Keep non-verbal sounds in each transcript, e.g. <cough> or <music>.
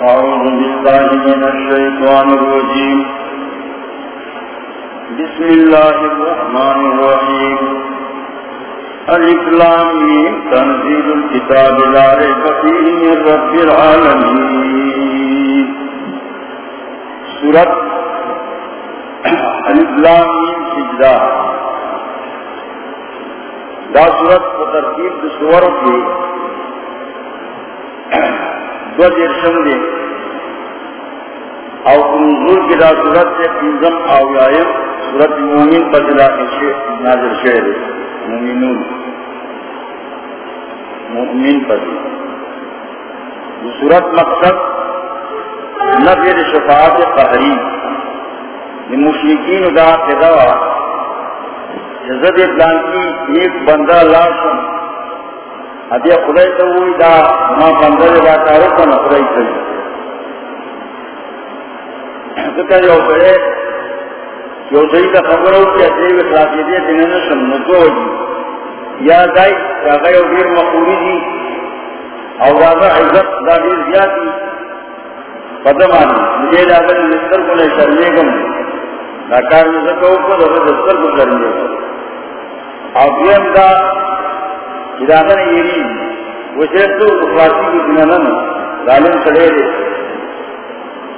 أعوذ بالله من الشيطان الرجيم. بسم الله الرحمن الرحيم. الإسلام تنزيل الكتاب لا ريب فيه من رب العالمين. سورة الإسلام سجدہ. دا سورت کو ترتیب دو کی دو درشن دے۔ او نزول کی دا سورت سے پنزم آویائم سورت مومن پر دلا نازل شہر مومنون۔ مومن پر۔ دلا سورت مقصد نفیر شفاعت قہری مشرکین دا قدوہ جزد ابلان کی ایک بندہ لاشم ادیا خدای تو ہوئی دا ما بندہ دا کارو کنا خدای کری ذکر یو کرے یو صحیح کا خبر ہو کہ ادیب اخلاقی دیا دنیا نشم جی یا دائی کاغا یو دیر مقولی دی او داغا عزت دا دیر زیادی قدم آنی مجھے داغا نستر کو لے شرمے گم ناکار میں زکو کو داغا نستر کو شرمے گم دا اداغا نے یری وہ تو اخلاقی کی دنیا ظالم چلے دے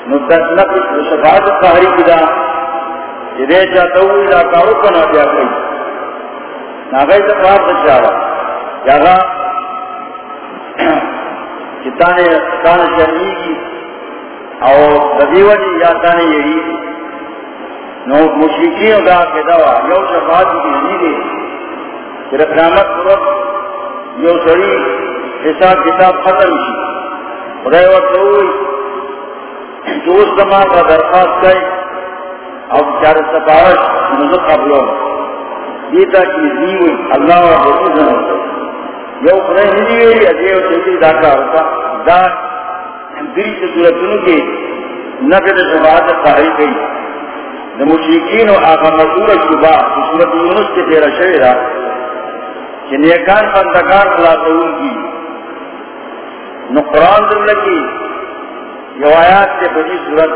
مدت نقص شفاعت قہری کدا جدے چاہتا ہوئی دا کارو کنا بیا کئی ناغی تفاعت چاہا جاگا چتانے تانے شرمی کی؟ او دبیوانی یا تانے یہی نو مشرکین دا کدوا یو شفاعت کی نہیں دے پھر قیامت پرد یو سری حساب کتاب ختم کی۔ خدای وقت جو اس زمان کا درخواست گئے اب چار سفارش نظر قبلوں دیتا کی دی اللہ و حسن ہوتا یو خدای نہیں ہوئی ادھے و سیدی داکا ہوتا دا دری سے صورتنوں کے نقد سفارت قہری گئی دا مشرکین و آقا مزور شبا صورت یونس کے تیرہ شہرہ یعنی نیکان بندگان خلاصون کی۔ نو قرآن در لگی یو آیات کے بڑی صورت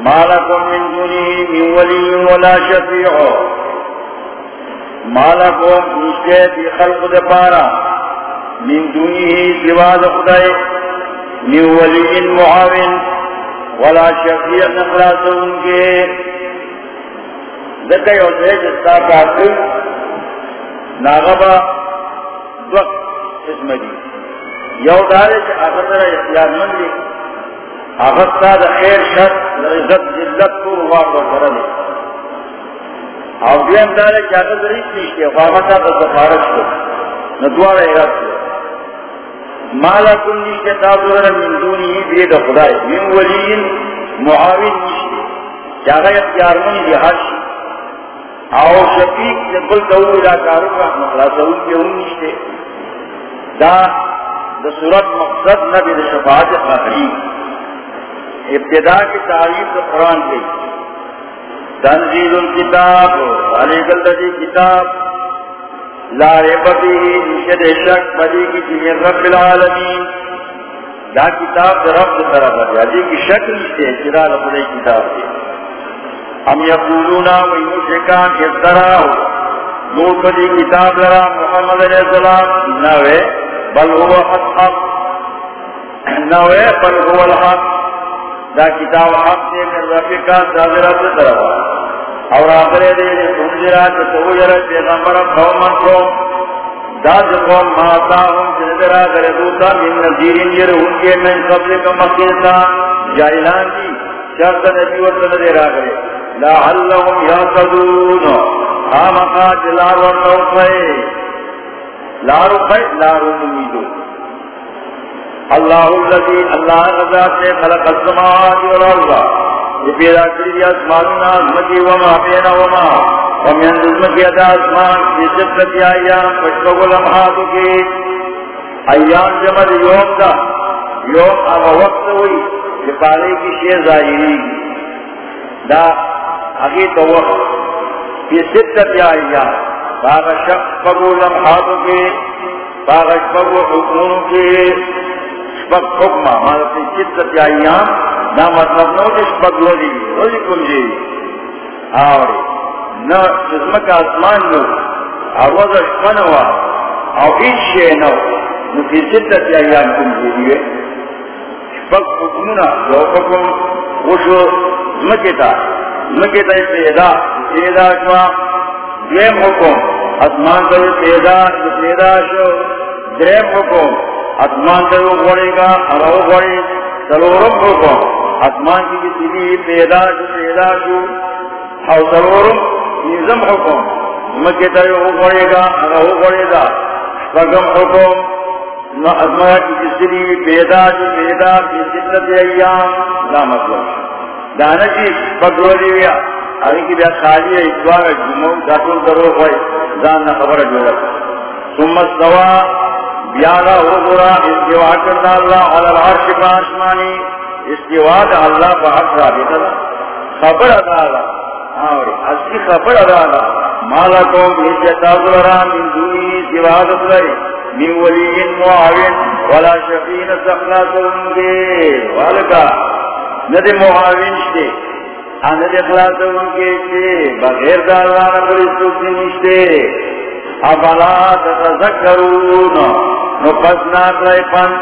مالکم من دونی من ولی ولا شفیع۔ مالکم نشتے بی خلق دے پارا۔ من دونی سواد خدای۔ من ولی معاون۔ ولا شفیع نخلاصون کے۔ دکا یو دے جستا کاتل ناغبا دوک اسم دی. یو دارے چا اگر در اختیار من لی اگر تا دا خیر، شر، عزت جلت کو رواق و کرنے او دیم دارے چا اگر در اس نیشتے خواہتا تا سفارش کو ندوار ایراد کو مالا کن نیشتے تابدر من دونی بید خدای. من ولین معاون نیشتے چا اگر اختیار من لی حرش او شفیق سے کل دو علاقارو کا مخلاصون کے ہم نشتے دا دا صورت مقصد نبی دا شفاعت قہری ابتدا کی تعریف دا قرآن کی۔ تنزیل الكتاب علیک اللذی کتاب۔ لا ریب بیہی نشد شک بدی کی جنیر رب العالمین۔ دا کتاب دا رب دا طرف ہے۔ علی کی شک نشتے چرا رب کتاب دے ہم یقولون و مشرکان افتراہو نور پدی کتاب لرا محمد علیہ السلام نوے بل هو حق نوے بل هو الحق۔ دا کتاب حق دے من رفقا صادرات طرف اور آخرے دے دے سنجرات توجر پیغمبر قومن کو دا قوم ماتا ہم جنگرہ کرے دوتا من نظیرین یرہن کے من قبل کا مقیتا جائلان دی شرط نبی ورطن دے را کرے۔ لعلهم يهتدون آمقا جلار ورطوفے لارو خیر لارو نمیدو اللہ الذي اللہ رضا خلق السماوات والارض یہ پیدا کری اسماننا عظمتی وما بین وما ومن عظمتی ادا اسمان یہ ستتی ایام پشکو لمحاتو کی ایام جمع یوم دا یوم اما وقت ہوئی کہ پارے کی شیر ظاہری دا اگی تو وقت یہ ستتی ایام باغ شق پگو لمحاتو کی باغ شپگو حکمونو کی شپک حکمہ مالتی چتت ایام نا مطلب نو کہ شپک لوگی جی، روزی جی کم جی۔ آوری نا جزمک آسمان نو آواز شپنوا او ایش شے نو نو فی چتت ایام کم جی دیوے شپک حکمنا جو حکم وشو زمکتا زمکتا پیدا پیدا شوا دیم حکم اسمان پیدا پیدا شو۔ دیم حکم اسمان سے وہ گا، اور وہ گھوڑے سلورم کو اسمان کی کسی پیدا جو پیدا جو اور سلورم، نظم حکم مکہ تے وہ گا، اور وہ گا سگم حکم نہ کی کسی پیدا جو پیدا کی جتت ایام، لا مطلب۔ دانا کی پگلو لیا ابھی کی بیا خالی ہے اتوار جمعوں داتون کرو ہوئے دان نہ خبر جو رکھ ثم استوى بیاغا وزرا استوا کرنا اللہ علی العرش پاسمانی استوا دا اللہ بحق رابطہ دا خبر ادا دا اور اسی خبر ادا دا مالکم حجتا ظلرا من دونی سوا دسلائی من ولی معاون ولا شفین سخلاص انگے والکا ندی معاون شتے ندی اخلاص انگے شتے بغیر دا اللہ نبر استوکی نشتے افلا تتذکرون نفس ناکلائی پن،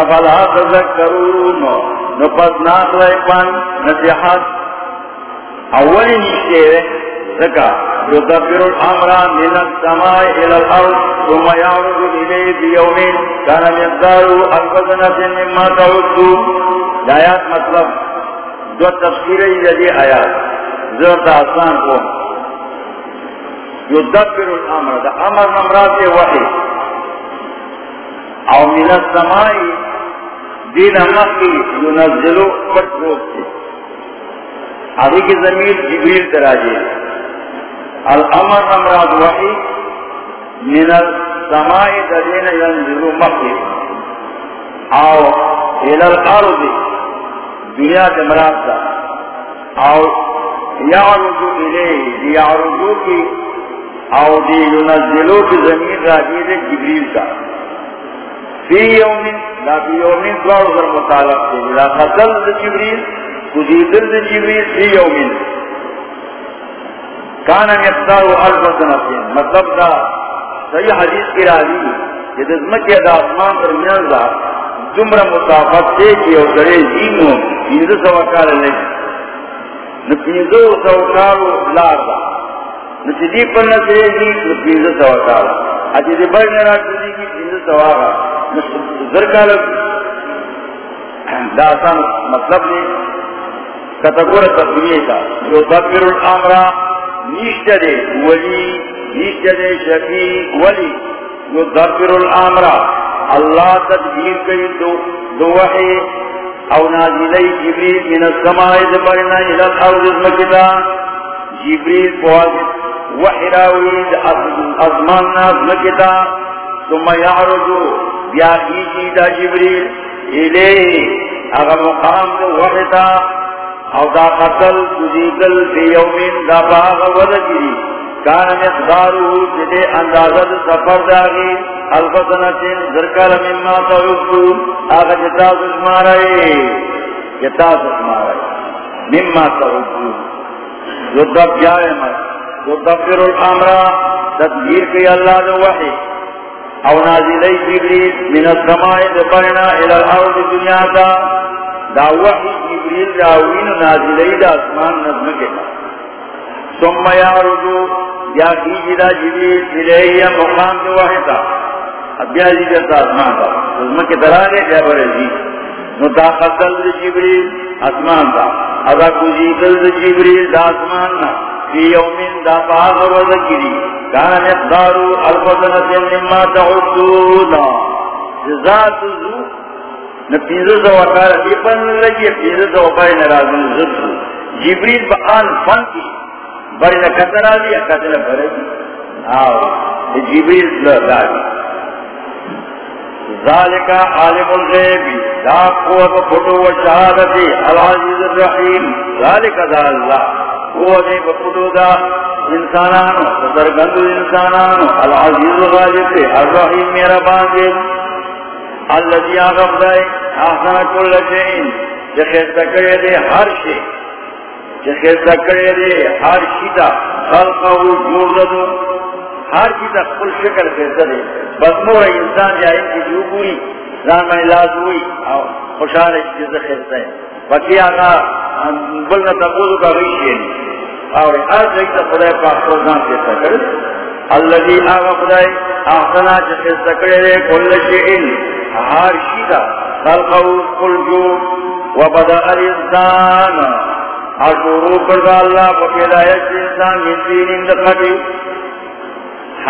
افلا تذکرون نفس ناکلائی پن، نصیحت. اولی نشتے ذکا يدبر الامر من السماء الى الارض، ثم يعرض اليه بيوم كان مقداره الف سنة مما تعدون آیات مطلب جو تفسیر ہے آیات ضرورت آسان کو۔ يدبر الامر، دا امر نمرات وحی۔ او من السمائی، دین مخی ینزلو پٹ روز سے ابھی کی زمین جبریل تراجے الامر نمرات وحی، من السمائی، دا دین ینزلو مخی۔ او الى الارض۔ دنیا تمرات دا. او یعرضو الیہ، یعرضو کی، او دی ینزلو کی زمین راجی دے جبریل کا. فی یومن لا فی یومن دوار در مطالب دے لا خطل دے جبریل کجیدر دے جبریل فی یومن کانا مقدار الف سنتین مطلب دا صحیح حدیث کی راضی یہ دزمکی دا آسمان پر میان دا جمرہ مصافت دے کی او کرے زینو پینزو سوکار لگی نپینزو سوکارو لار دا. پر دی بڑھ نرا کی پینزو سوکارو ذرکال دا آسان مطلب نے کتگور تصویے کا جو تکبر الامرہ دے ولی دے ولی. جو الامرہ اللہ تدبیر کئی دو دو وحی او نازلی جبریل من السماء دبرنا الى الارض مکتا. جبریل پواد وحی راوید ازمان ناز مکتا. ثم یعرضو بیا ایجی دا جبریل الیہ اگا مقام دو وحیتا. او دا قتل تزیدل فی یومین دا باغ ودجری کان مقدارو جدے اندازت سفر داغی. الفسنتین ذرکال مما تعدو آگا جتا سشمارے جتا سشمارے مما تعدو جو دب جائے مر. جو دبر الامرہ تدبیر کی اللہ دو وحی. او نازلی جبریل. من السماء دبرنا الى الارض دنیا دا دا وحی جبریل راوین نازلی دا اسمان نظم کے. ثم یعرضو یا کیجی دا جبریل الیہ مقام دو وحیتا اب بیا جی کرتا اسمان دا نظم کے درانے کیا بڑے جی۔ نو قتل جبریل اسمان دا ادا کجی دل جبریل دا اسمان نا، فی یومین دا پاس و ذکری کان مقدارو الفضنت مما تعدونا ذات زو۔ نپیزو زو وکار دیپن لگی پیزو زو وکار نرازن زدو جبریل با آن فن کی۔ بڑی نکتر آدی، اکتر بڑی آو جبریل لگی ذالکا عالم الغیبی دا قوت فتو و شہادتی العزیز الرحیم. ذالکا دا اللہ قوت فتو دا انسانانو سرگندو انسانانو. العزیز الغالب، الرحیم میرا باندے. الذي اغفر احسن كل شيء جخيز ذكر دي هر شيء جخيز ذكر دي هر شيء دا خلقه جوردو ہر چیز کل شکل فیصلہ دے بس مور انسان جائے کی جو پوری زان میں لاز ہوئی خوشحال ہے، چیز خیصہ ہے۔ باقی آگا بلنا تقوض کا غیش ہے۔ اور ہر جگہ خدای پاک پروگرام فیصلہ جی، کرے اللہ آگا خدای احسنا چیز خیصہ کرے کل شئن ہر شیدہ خلقو کل جو وبدأ الانسان۔ اشورو کرد اللہ فقیدایت انسان من دین اندقاتی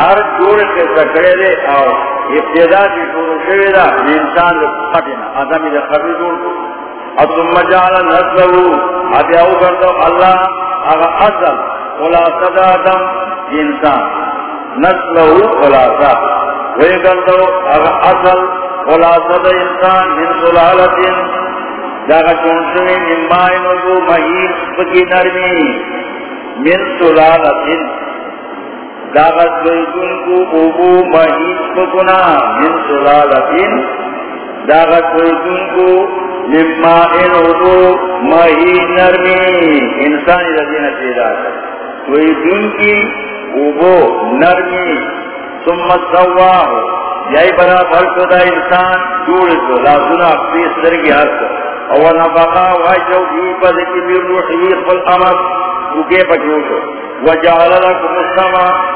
ہر جوڑ کے سکڑے دے اور ابتدا کی شروع شوی دا انسان دے پٹنا آدمی دے۔ خبی جوڑ کو اور ثم جعل نسلو ابیاو کردو اللہ اگا اصل، خلاصہ دا آدم انسان۔ نسلو خلاصہ۔ وی کردو اگا اصل، خلاصہ دا انسان، من سلالت داگا چونشوی من مائن وزو مہین فکی نرمی۔ من سلالت داغت ویدن کو اوبو محیط بکنا من سلالتین. داغت ویدن کو ممائن اوبو محیط نرمی. انسانی لدین پیدا کر ویدن کی اوبو نرمی. ثم سواہو یہی بنا فرق دا انسان جوڑ دو. لازنا پیس درگی حرک اولا بقا واجو بھی پدکی بھی روحی خل امر. اوکے پکیوشو وجعل لكم السماء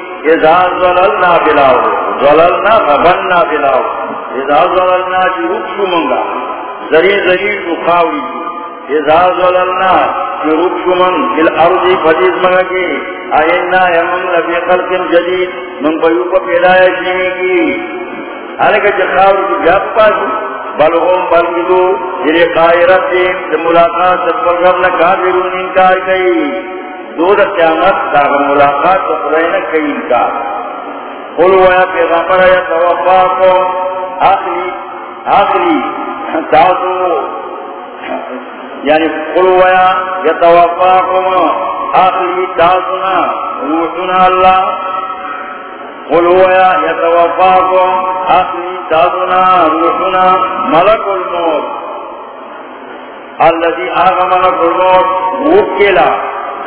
اذا ظللنا بلاو ظللنا فبننا بلاو اذا ظللنا جی جروب شمنگا زری زری شخاوی اذا ظللنا جی جروب شمن فی الارض فدیز مگی آئینا یمن لفی خلق جدید. من بیوب پیدای شیمی کی. حالکہ جی جخاوی کی جاب پاسی بلغم بلگدو جری قائرت دیم. ملاقات سبقل رب نکابرون انکار کئی. دو دا قیامت دا ملاقات دا خداینا کئی انکار قلو یا پیغمبر، یا توفاکو آخری آخری تاسو یعنی قلو یا یا توفاکو آخری تاسونا روحنا اللہ. قلو یا یا توفاکو آخری تاسونا روحنا ملک الموت. اللذی آغا ملک الموت وکلا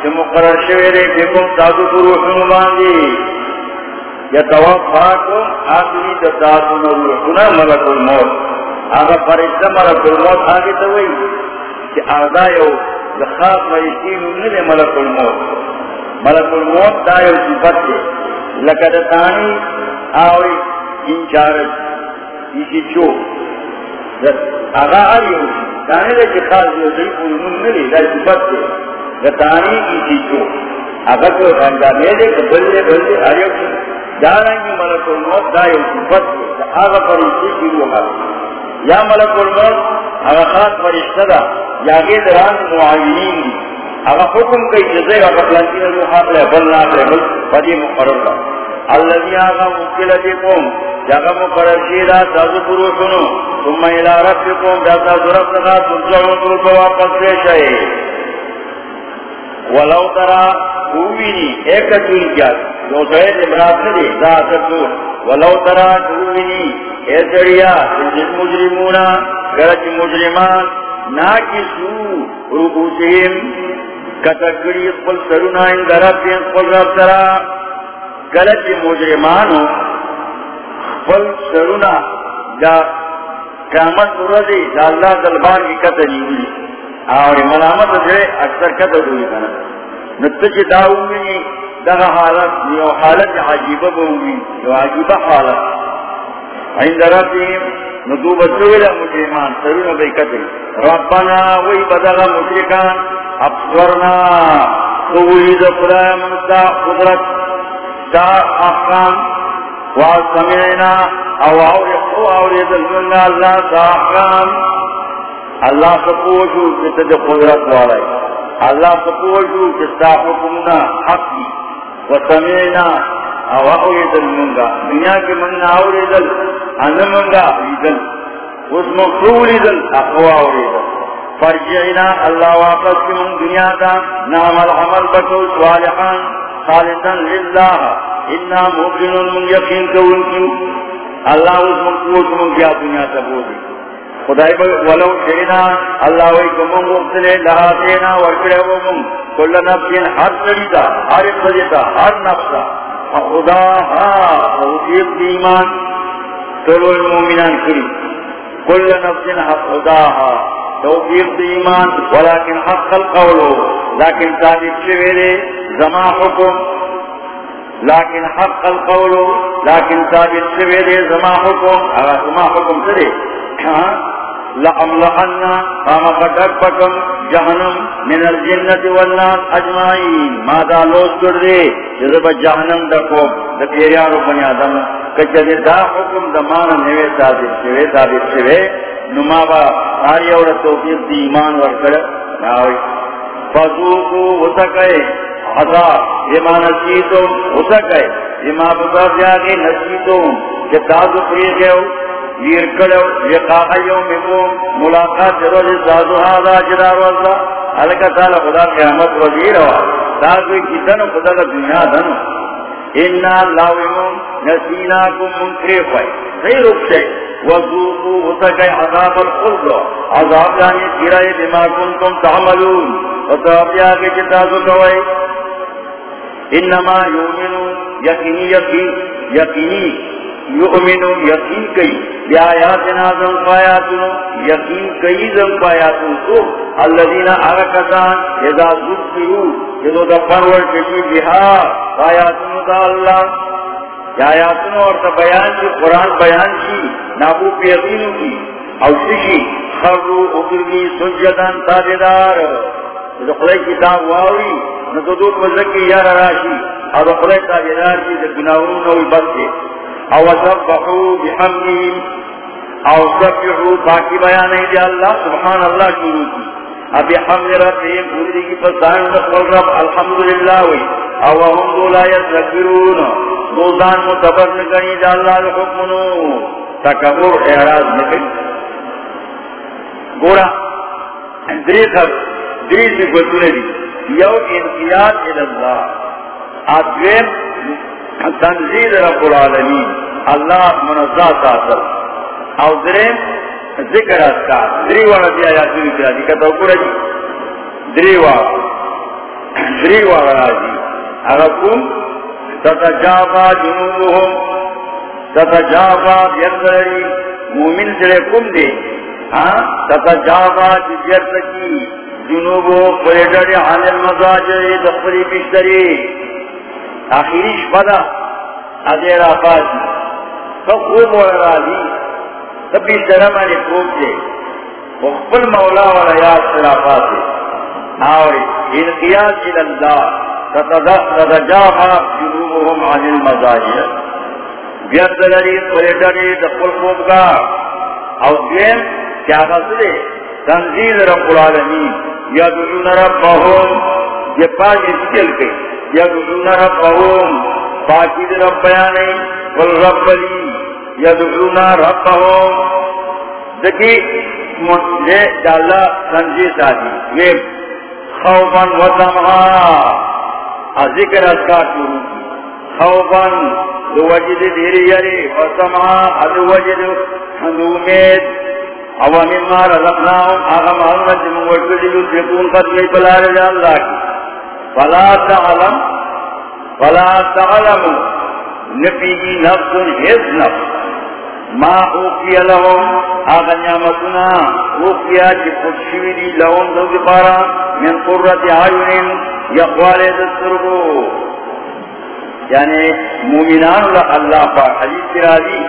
مقرر شویرے بکم تاسو روحن باندی. یا توفاکم آخری تاسو روحنا ملک الموت آگا فرشتہ ملک الموت آگے توئی کہ آگا یو دخاق فرشتین انہنے ملک الموت ملک الموت دا یو صفت دے لکہ دتانی آوئی انچارج اسی چو. آگا آریو. دانے لے کہ خاص یو دی انہنے دا صفت دے کی چیزوں۔ اگر تو دے بلے بلے ملک الموت صفت فرشتی شروع یا ملک الموت خاص فرشتہ دا۔ یا ران دی۔ حکم کئی جزے گا فدی مقرر دا۔ اللذی جاگا مقرر پرو سنو ثم الى ربکم جاتا ضرب ترکو واپس ولو ترا کووینی ایک چون کیا جو سوئے امراض نے دی، ذات ولو ترا کووینی اے دریا جن مجرمونا گرچ مجرمان ناکسو رؤوسہم کتگری قل سرونا ان درب قل رب ترا گرچ مجرمانو قل سرونا جا قیامت مردی جا اللہ دلبان کی قتلی ہوئی اور ملامت جو اکثر قدر ہوئی کنا نتج داؤنی دا حالت یو حالت عجیبہ بہوی یو عجیبہ حالت. عند ربیم ندوب سویل مجرمان، سرون بے قدر ربنا وی بدل مجرکان ابصرنا قوی دا خدای منتا قدرت دا احکام واسمعنا او او اوری دلمنا اللہ تا احکام اللہ سپوشو کتا دے قدرت والائی اللہ سپوشو کتا حکمنا حقی و سمینا او اوری دلمنا دنیا کے مننا اوری دل انمنگا دل اس مقبولیدل اقوا اوریدل۔ فرجعنا اللہ واپس کی من دنیا دا نام العمل بکو صالحان خالصا للہ۔ انا مبجن من یقین کون کیوں؟ اللہ اس مقصود من کیا دنیا سے بولی خدای با ولو شئنا اللہ وی کمون مبتلے لہا دینا ورکڑے ومون کل نفسین ہر سریتا ہر سریتا ہر نفسا خدا ہا توفیق دیمان تلو المومنان کری کل نفسین حق خدا ہا توفیق دیمان ولیکن حق القولو لیکن ثابت شویرے زما حکم. لیکن حق القول، لیکن ثابت شویرے زما حکم. اگر زما حکم سرے <clears throat> لأملأنا قام قدر پکم جہنم من الجنة والناس اجمعین مادا لوز کردے جذب جہنم دکو دکیریارو بنی آدم. کچھے دا حکم دمانا نوے ثابت شوے ثابت شوے نمابا آری اور توفیق دی ایمان ورکڑ ناوی. فضوکو اتکے عذاب یہ نسیتم اتکے یہ ما بزر جاگے نسیتم. کہ تازو پری گئو ویر کڑو لقاء یومکم ملاقات روز سازو حاضا جدار وزا حلکہ تعالی خدا قیامت وزیر ہوا تازوی کی دن خدا دنیا دن انا لاویمون نسیناکم منکریف ہے صحیح رک سے. وزوکو اتکے عذاب الخلد. عذاب یعنی جانی تیرائی بما کنتم تعملون. وتاب وطاب یاکی یعنی جتازو کوئی انما یومنو یقینی یقینی. یؤمنو یقین کئی بی آیاتنا زن پایاتنو یقین کئی زن پایاتنو تو اللذین آرکتان اذا ذکرو، جدو دا پرور کشی بہا آیاتنو دا اللہ۔ یا آیاتنو اور تا بیان کی، قرآن بیان کی، نابو پی یقینو کی۔ او ششی خرو اگرگی سجدن تابدار۔ جو خلائی کتاب واوری نتو دو پزرکی یار راشی، او خلائی تابدار کی در گناہون نوی بلکے او سبحو بحمدهم او سبحو باقی بیانے دی اللہ سبحان اللہ شروع کی۔ ابی حمد ربهم پوری کی پسائن نقل رب الحمدللہ وی او یذکرون۔ دوزان متبر نکنی اللہ تکبر، اعراض نکنی گورا دری دری دی۔ یو انقیاد الاللہ آدویم تنزیل رب العالمین، اللہ منزا تاثر او درین ذکر اذکار دریوارا دیا یا دوی کرا دی کتا اکورا جی دریوارا دریوارا راجی اگر تتجابا جنوبهم تتجابا بیردری مومن سرے کم دے. تتجابا جیرتکی جنوبهم پریدر عن المزاجر دخلی بشتری آخری شپدا ادیر آباد تو خوب و راضی تب بھی تبی شرمانی خوب دے وہ مولا والا یاد سر آباد دے آوری انقیاد الاللہ تتجاہا جنوبهم عن المزاجر بیردلری پریدری دخل خوب کا او دیم کیا غصدے تنزیل رب العالمین. یدعون ربهم یہ پاک اسکل کے یدعون ربهم. باقی دی رب بیانے. والرب لی. یدعون ربهم. دکی مجھے جالا سنجی ساتھی. یہ خوفا و سمحا ذکر اذکار شروع کی خوفا دو وجد دیر یری و سمحا دو وجد دو امید او مما رزقناهم. آغا محمد من وجد يدركون قدمي بلا رجال الله فلا تعلم فلا تعلم نفیگی نفس حز نفس. ما اوکی لهم آغا نعمتنا اوکیا چی خودشوی دی لهم دو دپارا من قررت عیون یقوال دسترگو. یعنی مومنان اللہ پاک حدیث کی راضی.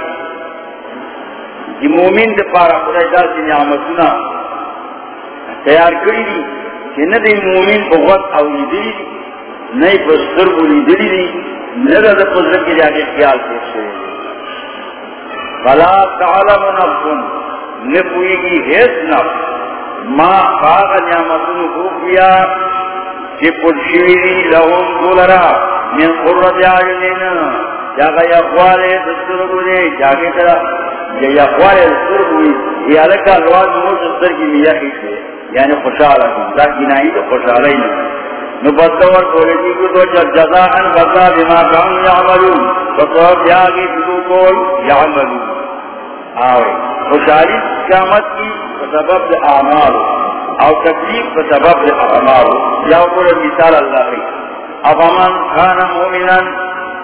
کہ مومن دپارا خدای دا سی نعمتنا تیار کری دی. کہ ندی مومن بغوت اولی دی نئی پستر بولی دلی دی ندا دا پزر کے جاگے خیال پیش ہوئے فلا تعلم نفس نفوی کی حیث نفس. ما خاغ نعمتن خوفیا چی پلشویری لهم دولرا من قرد آئینین جاگا یقوالے دسترگو دے جاگے ترا یقوالے دسترگو دے یہ لکا الواز موز دستر کی میاں خیچے یعنی خوشحالا کن دا کنائی تو خوشحالا ہی نہیں نبتور قولتی کو تو جب جزاءن بطا بما کام یعملون فطور بیاگی تدو قول یعملون. آوے. خوشحالی قیامت کی سبب اعمال. او تکلیف سبب اعمال. یا اوپر مثال اللہ کی. اب امن کھانا مومنا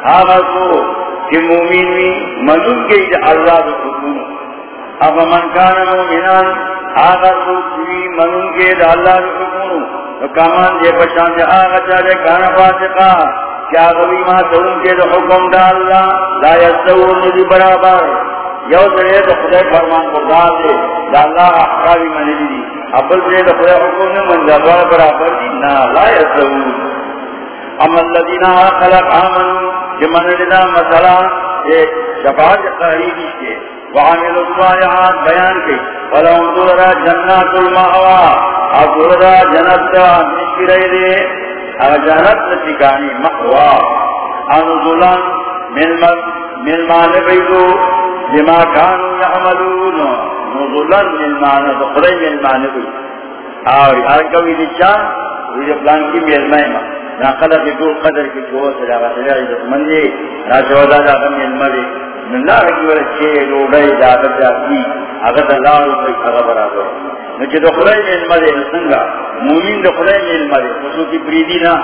آغازو کہ مومن بھی منون کے اللہ دو حکوم اب امن کھانا مومنا آغازو کہ منون کے اللہ دو حکوم کامان دے پشان دے آغا چاہے کھانا فاسقا. کیا غوی ما تون کے دو حکم دا اللہ. لا یستور ندی برابر. یو سرے تو خدای فرمان بردار دے. دا اللہ احقابی منی دی. ابل سرے تو خدای حکم نے من جبار برابر دی. نا لا یسون اما اللذین خلق آمن جمن جی لنا مسئلہ. ایک شفاعت قریبی کے. وعامل الصالحات بیان کی ولہم دورا جنات المعوا اور دورا جنت مشکی رہی دے اور جنت ٹکانی مقوا انزلان من مان بیدو بما كانوا يعملون نزلا من معنى دخلين من معنى بي آوي آرکوی دیچا ویدی پلان کی ما ناقلہ کی دور قدر کی جو سلاغا سلاغا عزت مندی راشوہ دا غم میلمائی من اللہ کی ورد چھے جاتی اگر اللہ روڑائی اگر برابر. نچے دخلائی میلمائی نسنگا مومین دخلائی میلمائی خصوصی پریدی نا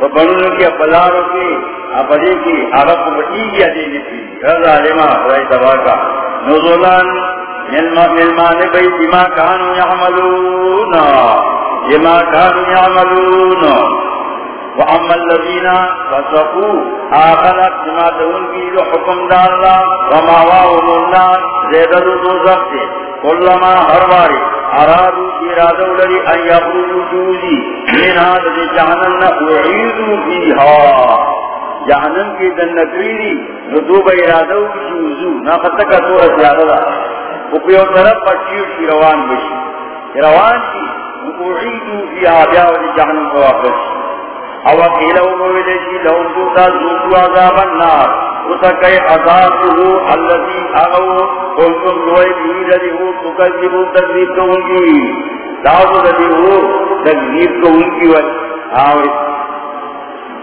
بڑھوں کی اپلاروں کی اپلے کی عرب بٹی کی عدیدی تھی رضا علمہ خواہی تباہ کا نزولان ملمان بی بما کانو یعملون. بما کانو یعملون. وعما الذین فسقو آخلت بما تون کی حکم دوزخ سے۔ ہر باری ارادو ارادو لری ان یخرجو جوزی من جہنم اعیدو فیہا۔ جہنم کی ارادو جوزو نا زیادہ دا اپیو طرف پچیو روان بشی۔ روان کی، اعیدو فیہا، بیاو جہنم کو واپس۔ او قیلو مویدشی لهم عذاب النار. اغو قلتم بھی تکذبو تکذیب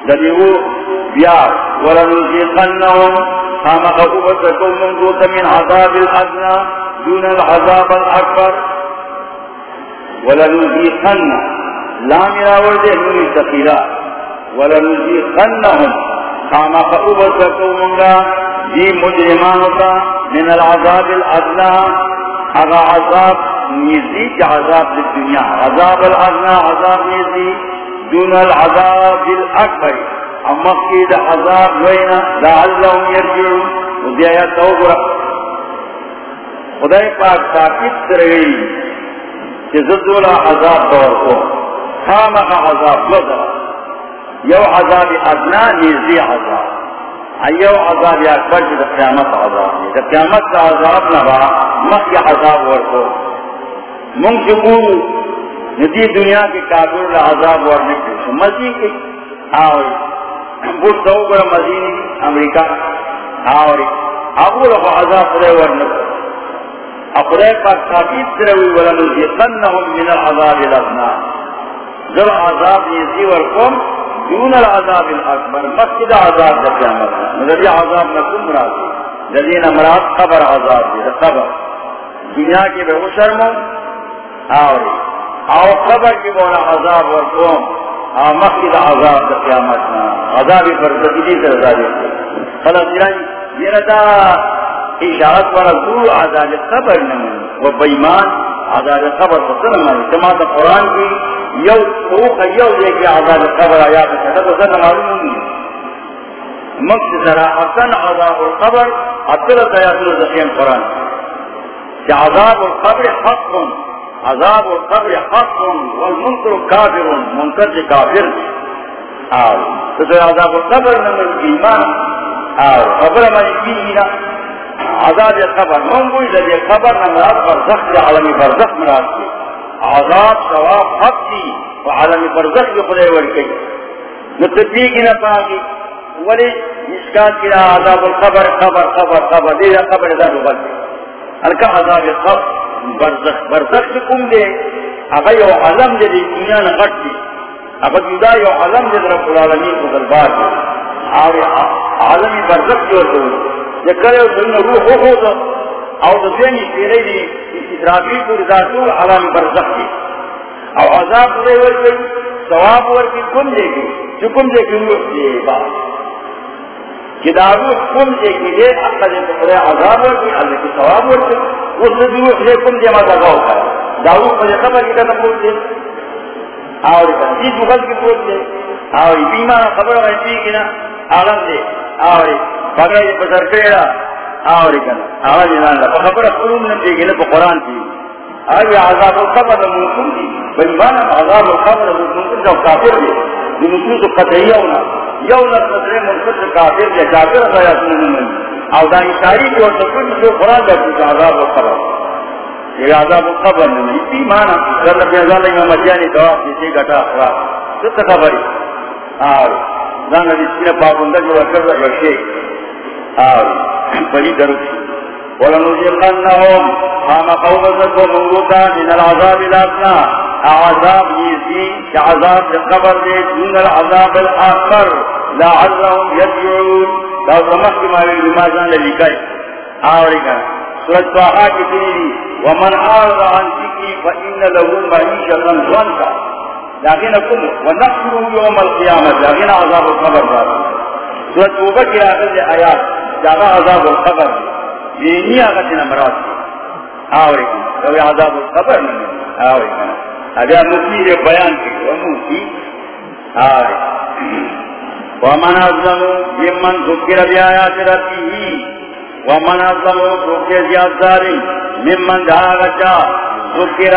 تکذیب بیا خام من دوتا من عذاب الادنا دون العذاب الاکبر دے نوی سخیرہ ولنزيقنهم كما فأبسكوا منها دي مجرمانتا من العذاب الأدنى. هذا عذاب نزيد عذاب للدنيا عذاب الأدنى، عذاب نزيد دون العذاب الأكبر. أما قيد عذاب وين؟ لعلهم يرجعون. ودي آيات توقرأ خدای پاک تاکید کرگئی کہ زدولا عذاب دور کو خامق عذاب لدر یو عذاب ادنا نیزی عذاب. ایو عذاب اکبر چی قیامت عذاب. نی دا قیامت دا عذاب نبا مخی عذاب ورکو. منگ جبو ندی دنیا کی کافر دا عذاب ورنکو. شو مزی کی آوری. بود دو برا مزینی امریکہ آوری. ابو رفع عذاب دے ورنکو. اقرے پاک تاکید دروی ولنزیقنهم من العذاب الادنا ذر عذاب نیزی ورکم دون العذاب الاکبر، مسجد عذاب دا قیامت مدد عذاب نکم مراد لذین مراد قبر عذاب دی قبر۔ دنیا کی بے شرم آوری۔ آو قبر کی بولا عذاب ورکوم آو مسجد عذاب دا قیامت عذابی پر تکیدی سے عذابی خلاص جنانی یہ ردا اشارت والا دو عذاب قبر نمون و بیمان عذاب قبر فصل نمون جماعت قرآن کی یو اوخ یو دیکھ عذاب القبر آیات ہے تو ذرا معلوم نہیں مقصد ذرا حسن عذاب القبر اطلت آیات الزخیم قرآن۔ کہ عذاب القبر حق عذاب القبر حق والمنکر کافر، منکر سے کافر۔ آو، تو عذاب القبر نمر ایمان۔ آو خبر ہماری کی نا عذاب قبر من کوئی لدی قبر نمراد برزخ، عالمی برزخ مراد۔ کی عذاب ثواب حق دی و عالمی برزخ دی خدای ورکی متبی کی نفاقی ولی مشکات کی عذاب القبر، قبر قبر قبر. دی قبر دا نبال دی الکا عذاب قبر برزخ. برزخ دی کم دی؟ اگا یو عالم دی دنیا نغٹ دی. اگا جدا یو عالم دی، رب العالمین کو دربار دی. عالمی برزخ جو تو یہ کرے دن روح ہو ہو او د دیني دی اسرافی پور ذاتو عالمی برزخ دی او عذاب دے ورکی ثواب ورکی کم دے گی جو کم دے گی روح دی با کدابو کم دے گی دے اقا دے پکرے عذاب ورکی اللہ کی ثواب ورکی اس دے روح دے کم دے ماتا گاو کر داو پر خبر کی کتا پوچھ دے اور جی جو کی پوچھ دے اور بیمار خبر ہے کہ نا عالم دے اور بغیر بسر پیڑا اور کنا. آواز ایمان لپا خبر قلوم نمجے گی لپا قرآن کی. آئی عذاب القبر ممکن دی بلیبانا عذاب القبر ممکن دی کافر دی دی ممکن تو قطعی ہونا. یونا قطعی ممکن دی کافر دی کافر خیاء سنن من او دا اشاری کی ورطا کنی جو قرآن دی کچھ عذاب القبر یہ عذاب القبر نمی تی مانا کر لفی ازال امام مجانی یعنی دواف جیسے گٹا اخراب ست خبری آئی زانا دی سکین پاکندہ جو ورکر دا یوشے آئی پری درد ولنزلنهم قام قومتك ومنغوطا من العذاب الأبنى عذاب يزي كعذاب القبر دون العذاب الآخر لعلهم يدعون لو سمحت ما يقول ما جان للكي آوريكا سورة طاحا كتيري ومن أعرض عن ذكري فإن له معيشة ضنكا لكن كم ونحشره يوم القيامة لكن عذاب القبر ذات سورة توبة كلا آيات جاء عذاب القبر دینی آگا تینا مراد کی آوری کنا کوئی عذاب القبر نہیں آوری کنا اگر مفیر بیان کی۔ وموسی آوری۔ ومن ازلمو یمن ذکر بی آیات ربی ومن ازلمو ذکر زیاد داری ممن دھاگا چا ذکر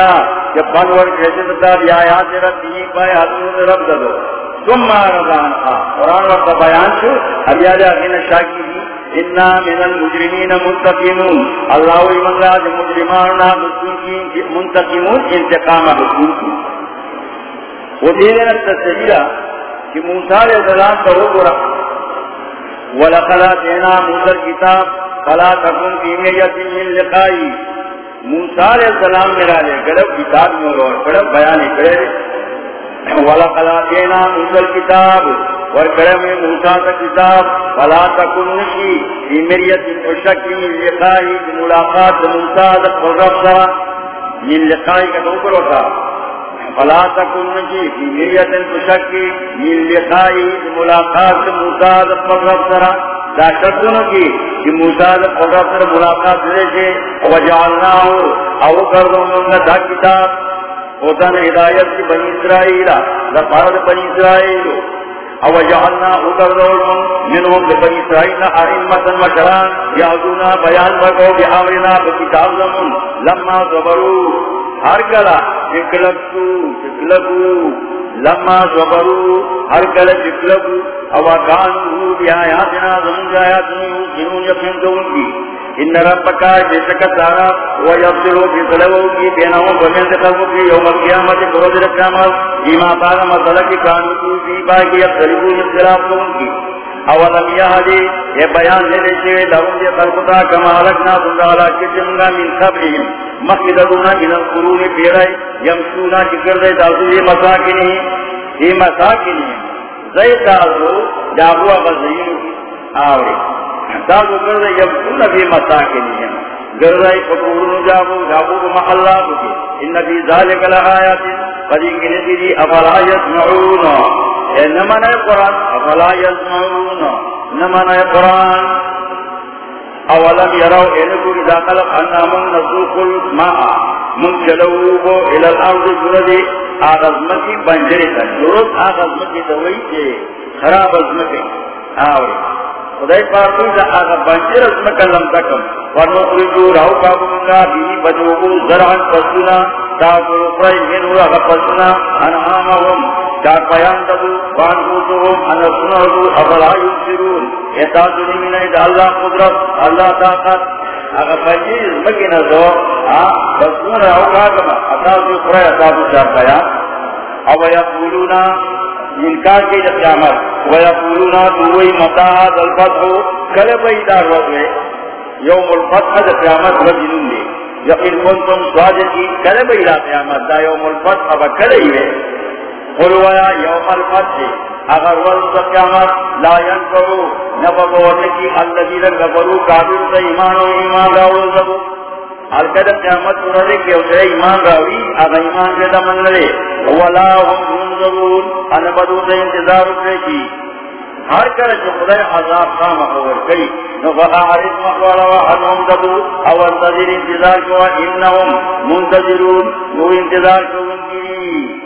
کہ پنور کہتے بی آیات ربی پای حضور رب دو ثم رضان قرآن وقت بیان شو اب یاد آگین شاکی انا من المجرمین منتقمون. اللہ من راج مجرماننا منتقمون انتقام حکوم کی وہ دیدنا تسجیلہ کہ موسیٰ علیہ السلام کا وَلَقَلَا مُوسَى الْكِتَابِ فَلَا تَكُنْ فِي مِيَّةٍ مِّن لِقَائِ موسیٰ علیہ السلام میرا لے گڑب کتاب میں اور گڑب بیانی کرے. وَلَقَلَا تِعْنَا مُوسَى الْكِتَابِ ورکرم موسیٰ کا کتاب، فلا تکن نشی فی مریت اشکی من لقائی ملاقات موسیٰ دا قرب سرا من لقائی کا دوکر ہوتا۔ فلا تکن نشی فی مریت اشکی من لقائی ملاقات موسیٰ دا قرب سرا دا شکتنو کی کہ موسیٰ دا قرب سرا ملاقات دے سے وجعلنا ہو او کردوں میں دا کتاب۔ ہوتا نا ہدایت کی بنی اسرائیل۔ دا پارد بنی اسرائیل۔ او جعلنا اگر دولم منهم ببنی اسرائیل ائمتا مشران یعدونا بیان بکو بامرنا بکتاب زمون لما صبرو ہر کلا اکلبتو اکلبو لما صبرو ہر کلا اکلبو او کانو بیایاتنا زمون جایاتنی جنون یقین دون کی ان ربکا جسک تارا و یبصرو فی صلو کی بینہم ومن دخلو کی یوم القیامت قرد رکامت جیما پارا مسئلہ کی کانو کی فی باقی اب اختلاف کون کی اولم یہدی یہ بیان لے لہم خلقتا کما حلقنا سندالا کجنگا من قبلهم مخددونا من القرون پیرائی یمسونا چکر دے تاسو یہ مساکنی یہ مساکنی زید تاسو جابوا بزینو آوری. دادو گردے جب کل نبی مسا کے لیے۔ جابو جابو محلہ بکی ان نبی ذالک لآیات قدیم کی نبی افلا یسمعون۔ اے نمان قرآن، افلا یسمعون۔ نمان قرآن۔ اولم یرو انکو اذا خلق انا من نسوق الماء من جلوبو الى الارض جردی آغزمتی بنجری تا۔ جرد آغزمتی دوئی تے خراب ازمتی آوری۔ خدای پاکی دا آغا بانچر اسم کلم تکم. ونخرجو راو کابو منگا بی بجوگو زرعن پسونا تاکر اپرائی منو آغا پسونا انعامهم چار پیان دادو دبو بانگوتوهم انسنہدو افلا یبسرون احتاج نمینہ دا اللہ قدرت، اللہ طاقت. اگر فجیز مکی نزو بس مون او کاغم اتاسی قرآن اتاسو چارتا یا او یقولونا انکار کی جب قیامت ویقولونا دوئی متاہد الفتحو کل بیدار وزوے یوم الفتح جب قیامت رجنون دے یقین کنتم سواجدی کل بیدار قیامت۔ دا یوم الفتح با کل ہی ہے۔ قلویا یوم الفتح، اگر ورد قیامت، لا ينفعو نفقوتکی الذین کفروا کافر سے ایمان و ایمان راو زبو الکد قیامت ورد کے اسے ایمان راوی اگر ایمان کے دمن لے ولا هم ينظرون۔ ان بدو سے انتظار اکرے کی۔ ہر کر جو خدای عذاب کا مخور کئی نو نفقا عرض مخوالا و وحنهم دبو۔ او انتظر انتظار کوا، انہم منتظرون۔ وہ انتظار کون کی؟